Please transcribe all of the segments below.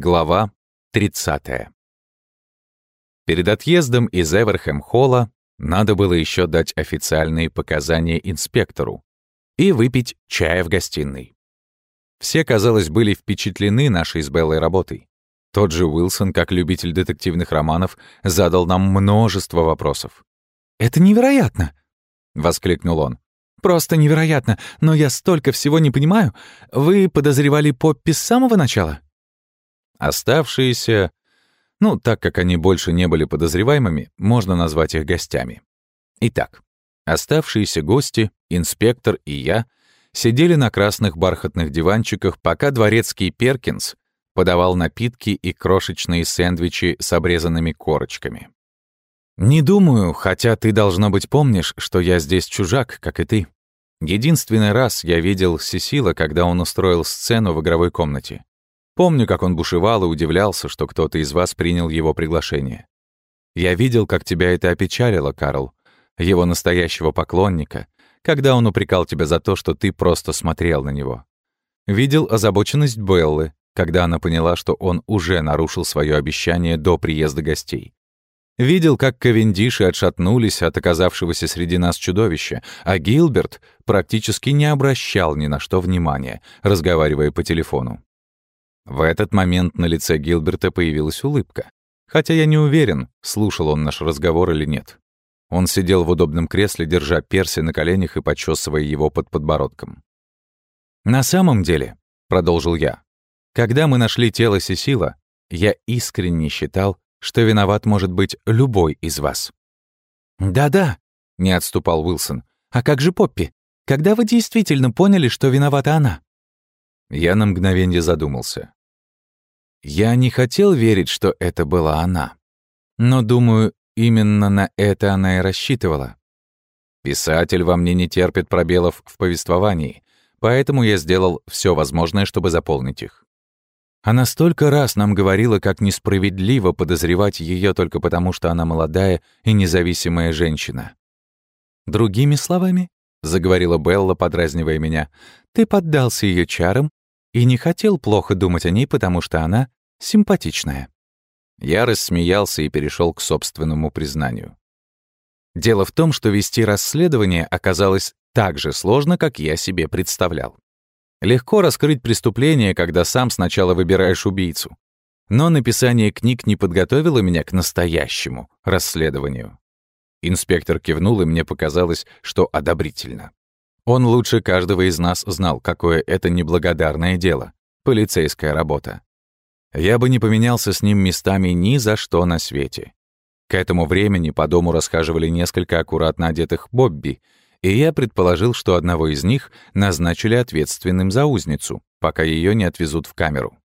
Глава 30. Перед отъездом из Эверхэм-холла надо было еще дать официальные показания инспектору и выпить чая в гостиной. Все, казалось, были впечатлены нашей с Беллой работой. Тот же Уилсон, как любитель детективных романов, задал нам множество вопросов. «Это невероятно!» — воскликнул он. «Просто невероятно! Но я столько всего не понимаю. Вы подозревали Поппи с самого начала?» Оставшиеся, ну, так как они больше не были подозреваемыми, можно назвать их гостями. Итак, оставшиеся гости, инспектор и я сидели на красных бархатных диванчиках, пока дворецкий Перкинс подавал напитки и крошечные сэндвичи с обрезанными корочками. «Не думаю, хотя ты, должно быть, помнишь, что я здесь чужак, как и ты. Единственный раз я видел Сесила, когда он устроил сцену в игровой комнате. Помню, как он бушевал и удивлялся, что кто-то из вас принял его приглашение. Я видел, как тебя это опечалило, Карл, его настоящего поклонника, когда он упрекал тебя за то, что ты просто смотрел на него. Видел озабоченность Беллы, когда она поняла, что он уже нарушил свое обещание до приезда гостей. Видел, как Кавендиши отшатнулись от оказавшегося среди нас чудовища, а Гилберт практически не обращал ни на что внимания, разговаривая по телефону. В этот момент на лице Гилберта появилась улыбка. Хотя я не уверен, слушал он наш разговор или нет. Он сидел в удобном кресле, держа перси на коленях и почесывая его под подбородком. «На самом деле», — продолжил я, — «когда мы нашли тело Сесила, я искренне считал, что виноват может быть любой из вас». «Да-да», — не отступал Уилсон. «А как же Поппи? Когда вы действительно поняли, что виновата она?» Я на мгновение задумался. Я не хотел верить, что это была она. Но, думаю, именно на это она и рассчитывала. Писатель во мне не терпит пробелов в повествовании, поэтому я сделал все возможное, чтобы заполнить их. Она столько раз нам говорила, как несправедливо подозревать ее только потому, что она молодая и независимая женщина. «Другими словами», — заговорила Белла, подразнивая меня, «ты поддался ее чарам и не хотел плохо думать о ней, потому что она симпатичная». Я рассмеялся и перешел к собственному признанию. Дело в том, что вести расследование оказалось так же сложно, как я себе представлял. Легко раскрыть преступление, когда сам сначала выбираешь убийцу. Но написание книг не подготовило меня к настоящему расследованию. Инспектор кивнул, и мне показалось, что одобрительно. Он лучше каждого из нас знал, какое это неблагодарное дело — полицейская работа. Я бы не поменялся с ним местами ни за что на свете. К этому времени по дому расхаживали несколько аккуратно одетых Бобби, и я предположил, что одного из них назначили ответственным за узницу, пока ее не отвезут в камеру.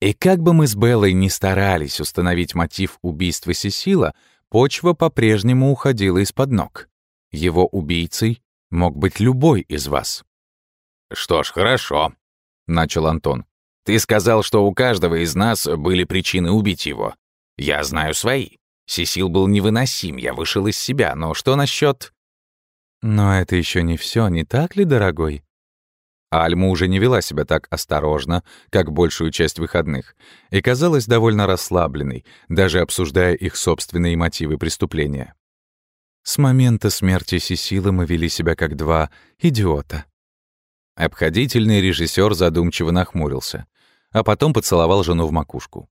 И как бы мы с Беллой ни старались установить мотив убийства Сесила, почва по-прежнему уходила из-под ног. Его убийцей Мог быть любой из вас. «Что ж, хорошо», — начал Антон. «Ты сказал, что у каждого из нас были причины убить его. Я знаю свои. Сесил был невыносим, я вышел из себя, но что насчет? Но это еще не все, не так ли, дорогой? Альма уже не вела себя так осторожно, как большую часть выходных, и казалась довольно расслабленной, даже обсуждая их собственные мотивы преступления. С момента смерти Сесилы мы вели себя как два идиота. Обходительный режиссер задумчиво нахмурился, а потом поцеловал жену в макушку.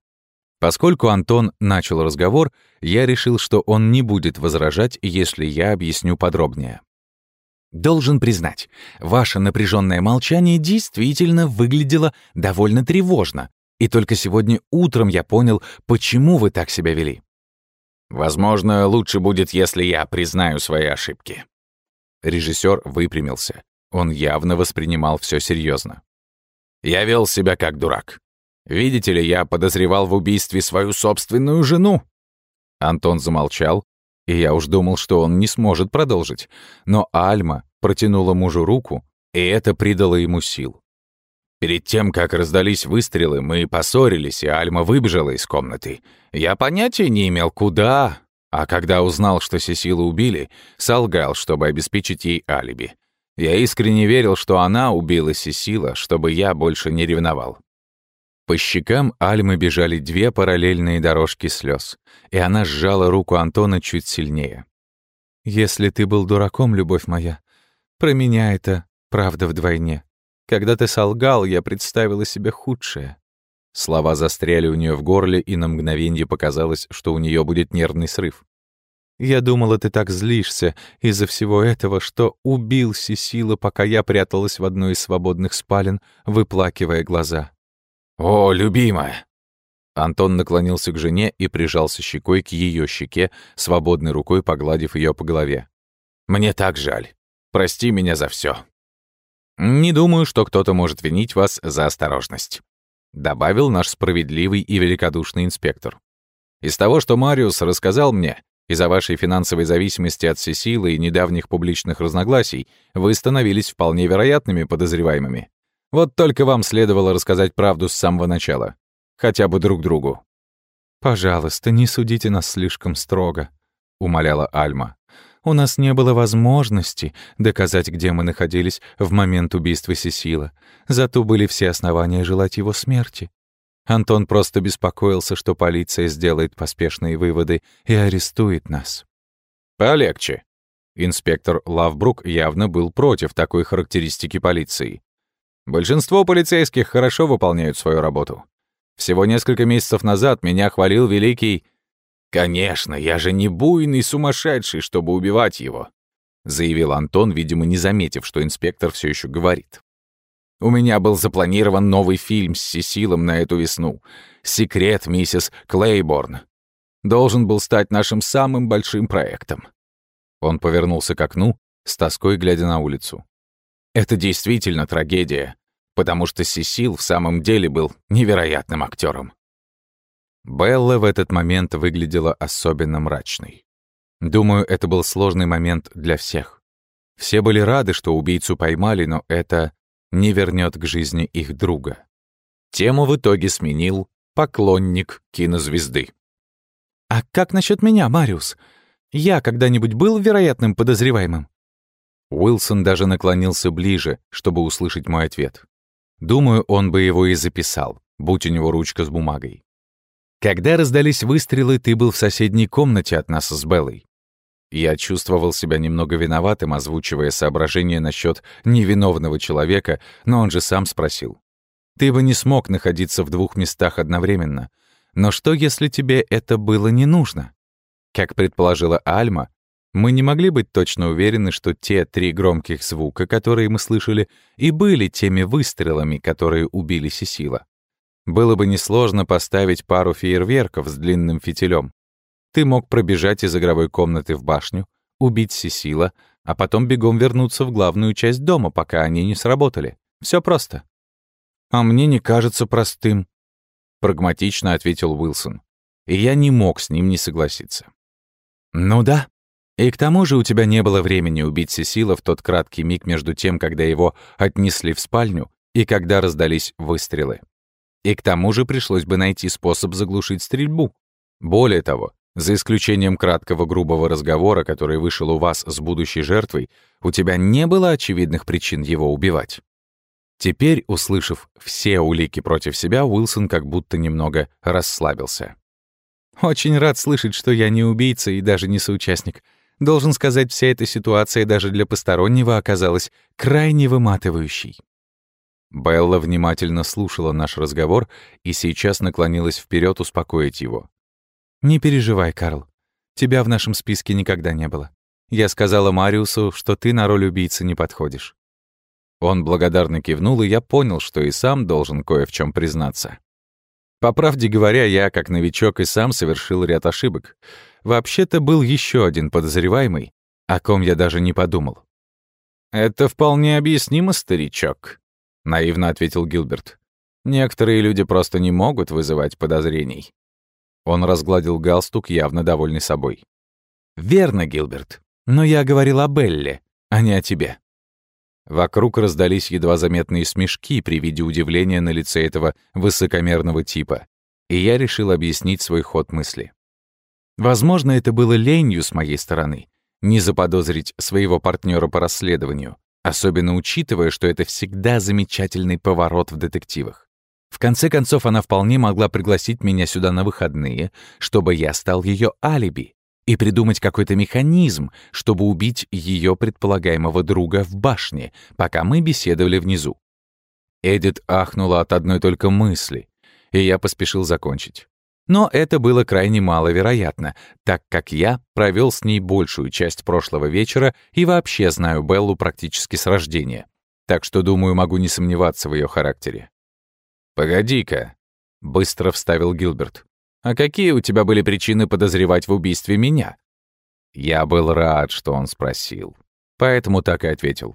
Поскольку Антон начал разговор, я решил, что он не будет возражать, если я объясню подробнее. Должен признать, ваше напряженное молчание действительно выглядело довольно тревожно, и только сегодня утром я понял, почему вы так себя вели. Возможно, лучше будет, если я признаю свои ошибки. Режиссер выпрямился. Он явно воспринимал все серьезно. Я вел себя как дурак. Видите ли, я подозревал в убийстве свою собственную жену. Антон замолчал, и я уж думал, что он не сможет продолжить. Но Альма протянула мужу руку, и это придало ему сил. Перед тем, как раздались выстрелы, мы поссорились, и Альма выбежала из комнаты. Я понятия не имел, куда. А когда узнал, что Сесилу убили, солгал, чтобы обеспечить ей алиби. Я искренне верил, что она убила Сесила, чтобы я больше не ревновал. По щекам Альмы бежали две параллельные дорожки слез, и она сжала руку Антона чуть сильнее. «Если ты был дураком, любовь моя, про меня это правда вдвойне. Когда ты солгал, я представила себе худшее». Слова застряли у нее в горле, и на мгновенье показалось, что у нее будет нервный срыв. «Я думала, ты так злишься из-за всего этого, что убил Сесила, пока я пряталась в одной из свободных спален, выплакивая глаза. «О, любимая!» Антон наклонился к жене и прижался щекой к ее щеке, свободной рукой погладив ее по голове. «Мне так жаль. Прости меня за все. Не думаю, что кто-то может винить вас за осторожность», добавил наш справедливый и великодушный инспектор. «Из того, что Мариус рассказал мне, из-за вашей финансовой зависимости от Сесилы и недавних публичных разногласий вы становились вполне вероятными подозреваемыми. Вот только вам следовало рассказать правду с самого начала. Хотя бы друг другу. «Пожалуйста, не судите нас слишком строго», — умоляла Альма. «У нас не было возможности доказать, где мы находились в момент убийства Сесила. Зато были все основания желать его смерти. Антон просто беспокоился, что полиция сделает поспешные выводы и арестует нас». «Полегче». Инспектор Лавбрук явно был против такой характеристики полиции. Большинство полицейских хорошо выполняют свою работу. Всего несколько месяцев назад меня хвалил великий... «Конечно, я же не буйный сумасшедший, чтобы убивать его», заявил Антон, видимо, не заметив, что инспектор все еще говорит. «У меня был запланирован новый фильм с Сесилом на эту весну. «Секрет миссис Клейборн». Должен был стать нашим самым большим проектом. Он повернулся к окну, с тоской глядя на улицу. Это действительно трагедия, потому что Сесил в самом деле был невероятным актером. Белла в этот момент выглядела особенно мрачной. Думаю, это был сложный момент для всех. Все были рады, что убийцу поймали, но это не вернет к жизни их друга. Тему в итоге сменил поклонник кинозвезды. «А как насчет меня, Мариус? Я когда-нибудь был вероятным подозреваемым?» Уилсон даже наклонился ближе, чтобы услышать мой ответ. Думаю, он бы его и записал, будь у него ручка с бумагой. Когда раздались выстрелы, ты был в соседней комнате от нас с Беллой. Я чувствовал себя немного виноватым, озвучивая соображения насчет невиновного человека, но он же сам спросил. Ты бы не смог находиться в двух местах одновременно. Но что, если тебе это было не нужно? Как предположила Альма, мы не могли быть точно уверены, что те три громких звука, которые мы слышали, и были теми выстрелами, которые убили Сесила. Было бы несложно поставить пару фейерверков с длинным фитилем. Ты мог пробежать из игровой комнаты в башню, убить Сесила, а потом бегом вернуться в главную часть дома, пока они не сработали. Все просто. «А мне не кажется простым», — прагматично ответил Уилсон. И я не мог с ним не согласиться. «Ну да», и к тому же у тебя не было времени убить Сесила в тот краткий миг между тем, когда его отнесли в спальню, и когда раздались выстрелы. И к тому же пришлось бы найти способ заглушить стрельбу. Более того, за исключением краткого грубого разговора, который вышел у вас с будущей жертвой, у тебя не было очевидных причин его убивать. Теперь, услышав все улики против себя, Уилсон как будто немного расслабился. «Очень рад слышать, что я не убийца и даже не соучастник. Должен сказать, вся эта ситуация даже для постороннего оказалась крайне выматывающей. Белла внимательно слушала наш разговор и сейчас наклонилась вперед успокоить его. «Не переживай, Карл. Тебя в нашем списке никогда не было. Я сказала Мариусу, что ты на роль убийцы не подходишь». Он благодарно кивнул, и я понял, что и сам должен кое в чем признаться. По правде говоря, я, как новичок, и сам совершил ряд ошибок. Вообще-то был еще один подозреваемый, о ком я даже не подумал. «Это вполне объяснимо, старичок», — наивно ответил Гилберт. «Некоторые люди просто не могут вызывать подозрений». Он разгладил галстук, явно довольный собой. «Верно, Гилберт. Но я говорил о Белле, а не о тебе». Вокруг раздались едва заметные смешки при виде удивления на лице этого высокомерного типа, и я решил объяснить свой ход мысли. Возможно, это было ленью с моей стороны, не заподозрить своего партнера по расследованию, особенно учитывая, что это всегда замечательный поворот в детективах. В конце концов, она вполне могла пригласить меня сюда на выходные, чтобы я стал ее алиби, и придумать какой-то механизм, чтобы убить ее предполагаемого друга в башне, пока мы беседовали внизу. Эдит ахнула от одной только мысли, и я поспешил закончить. Но это было крайне маловероятно, так как я провел с ней большую часть прошлого вечера и вообще знаю Беллу практически с рождения. Так что, думаю, могу не сомневаться в ее характере. «Погоди-ка», — быстро вставил Гилберт. «А какие у тебя были причины подозревать в убийстве меня?» Я был рад, что он спросил. Поэтому так и ответил.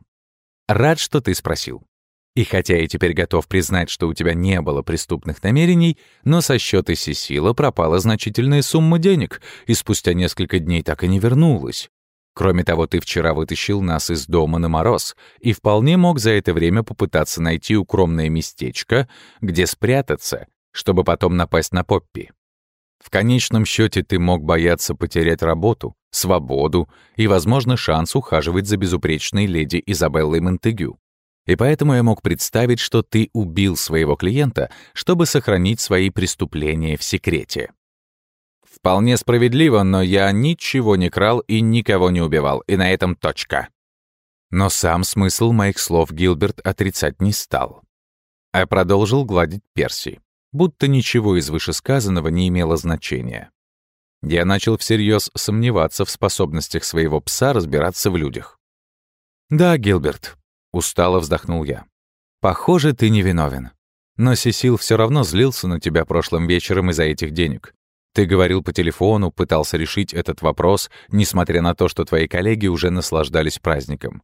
«Рад, что ты спросил. И хотя я теперь готов признать, что у тебя не было преступных намерений, но со счета Сесила пропала значительная сумма денег, и спустя несколько дней так и не вернулась. Кроме того, ты вчера вытащил нас из дома на мороз и вполне мог за это время попытаться найти укромное местечко, где спрятаться, чтобы потом напасть на Поппи. В конечном счете ты мог бояться потерять работу, свободу и, возможно, шанс ухаживать за безупречной леди Изабеллой Монтегю. И поэтому я мог представить, что ты убил своего клиента, чтобы сохранить свои преступления в секрете. Вполне справедливо, но я ничего не крал и никого не убивал, и на этом точка. Но сам смысл моих слов Гилберт отрицать не стал. А продолжил гладить Перси, будто ничего из вышесказанного не имело значения. Я начал всерьез сомневаться в способностях своего пса разбираться в людях. «Да, Гилберт, Устало вздохнул я. «Похоже, ты невиновен. Но Сесил все равно злился на тебя прошлым вечером из-за этих денег. Ты говорил по телефону, пытался решить этот вопрос, несмотря на то, что твои коллеги уже наслаждались праздником.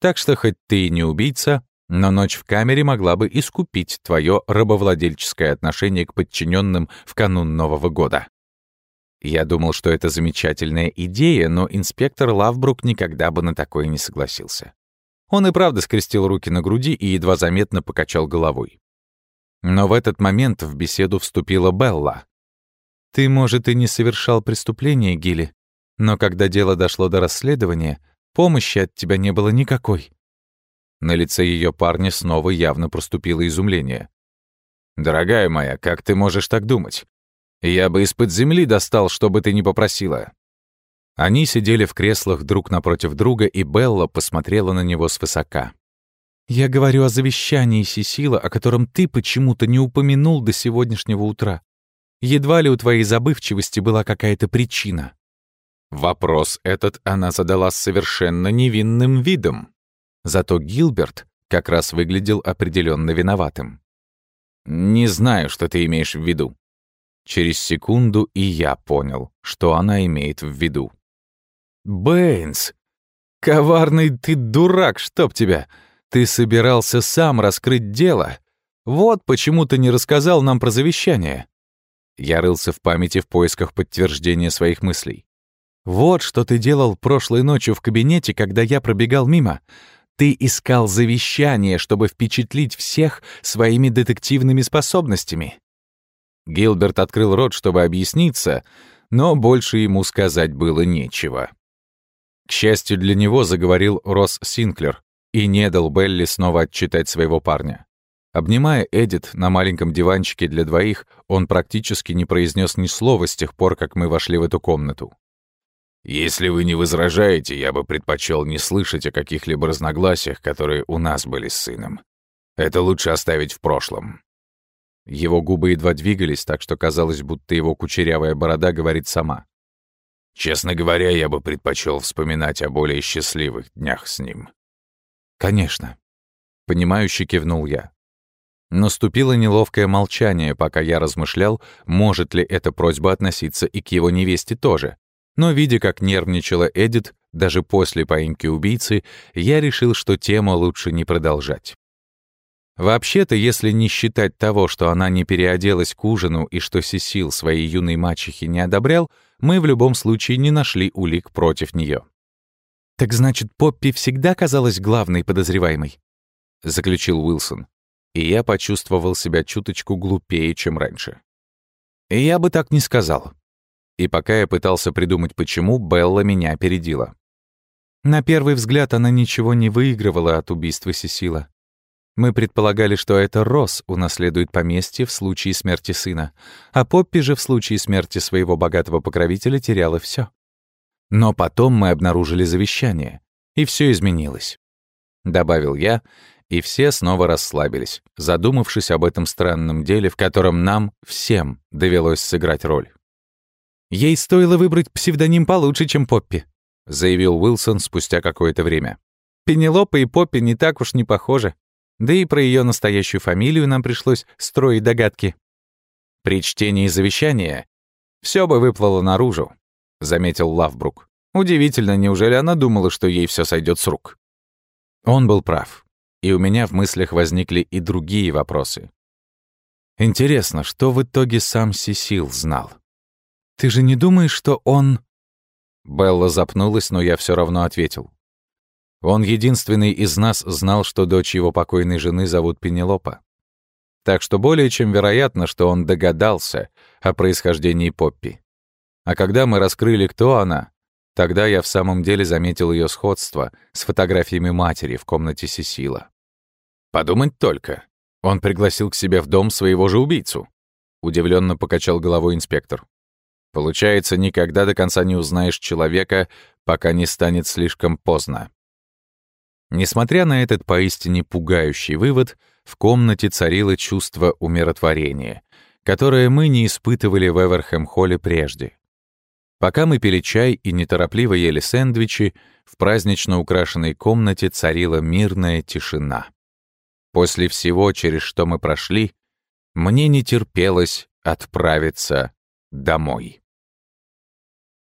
Так что хоть ты и не убийца, но ночь в камере могла бы искупить твое рабовладельческое отношение к подчиненным в канун Нового года. Я думал, что это замечательная идея, но инспектор Лавбрук никогда бы на такое не согласился. Он и правда скрестил руки на груди и едва заметно покачал головой. Но в этот момент в беседу вступила Белла. «Ты, может, и не совершал преступление, Гилли, но когда дело дошло до расследования, помощи от тебя не было никакой». На лице ее парня снова явно проступило изумление. «Дорогая моя, как ты можешь так думать? Я бы из-под земли достал, что бы ты ни попросила. Они сидели в креслах друг напротив друга, и Белла посмотрела на него свысока. «Я говорю о завещании Сесила, о котором ты почему-то не упомянул до сегодняшнего утра. Едва ли у твоей забывчивости была какая-то причина». Вопрос этот она задала с совершенно невинным видом. Зато Гилберт как раз выглядел определенно виноватым. «Не знаю, что ты имеешь в виду». Через секунду и я понял, что она имеет в виду. Бэйнс! Коварный ты дурак, чтоб тебя! Ты собирался сам раскрыть дело. Вот почему ты не рассказал нам про завещание. Я рылся в памяти в поисках подтверждения своих мыслей. Вот что ты делал прошлой ночью в кабинете, когда я пробегал мимо. Ты искал завещание, чтобы впечатлить всех своими детективными способностями. Гилберт открыл рот, чтобы объясниться, но больше ему сказать было нечего. К счастью для него, заговорил Росс Синклер и не дал Белли снова отчитать своего парня. Обнимая Эдит на маленьком диванчике для двоих, он практически не произнес ни слова с тех пор, как мы вошли в эту комнату. «Если вы не возражаете, я бы предпочел не слышать о каких-либо разногласиях, которые у нас были с сыном. Это лучше оставить в прошлом». Его губы едва двигались, так что казалось, будто его кучерявая борода говорит сама. Честно говоря, я бы предпочел вспоминать о более счастливых днях с ним. Конечно. Понимающе кивнул я. Наступило неловкое молчание, пока я размышлял, может ли эта просьба относиться и к его невесте тоже. Но, видя, как нервничала Эдит, даже после поимки убийцы, я решил, что тему лучше не продолжать. Вообще-то, если не считать того, что она не переоделась к ужину и что Сесил своей юной мачехи не одобрял, мы в любом случае не нашли улик против нее. «Так значит, Поппи всегда казалась главной подозреваемой?» — заключил Уилсон. И я почувствовал себя чуточку глупее, чем раньше. Я бы так не сказал. И пока я пытался придумать, почему, Белла меня опередила. На первый взгляд она ничего не выигрывала от убийства Сесила. Мы предполагали, что это Росс унаследует поместье в случае смерти сына, а Поппи же в случае смерти своего богатого покровителя теряла все. Но потом мы обнаружили завещание, и все изменилось. Добавил я, и все снова расслабились, задумавшись об этом странном деле, в котором нам, всем, довелось сыграть роль. «Ей стоило выбрать псевдоним получше, чем Поппи», — заявил Уилсон спустя какое-то время. «Пенелопа и Поппи не так уж не похожи. Да и про ее настоящую фамилию нам пришлось строить догадки. При чтении завещания все бы выплыло наружу, заметил Лавбрук. Удивительно, неужели она думала, что ей все сойдет с рук? Он был прав, и у меня в мыслях возникли и другие вопросы. Интересно, что в итоге сам Сисил знал? Ты же не думаешь, что он... Белла запнулась, но я все равно ответил. Он единственный из нас знал, что дочь его покойной жены зовут Пенелопа. Так что более чем вероятно, что он догадался о происхождении Поппи. А когда мы раскрыли, кто она, тогда я в самом деле заметил ее сходство с фотографиями матери в комнате Сесила. Подумать только. Он пригласил к себе в дом своего же убийцу. Удивленно покачал головой инспектор. Получается, никогда до конца не узнаешь человека, пока не станет слишком поздно. Несмотря на этот поистине пугающий вывод, в комнате царило чувство умиротворения, которое мы не испытывали в Эверхэм-холле прежде. Пока мы пили чай и неторопливо ели сэндвичи, в празднично украшенной комнате царила мирная тишина. После всего, через что мы прошли, мне не терпелось отправиться домой.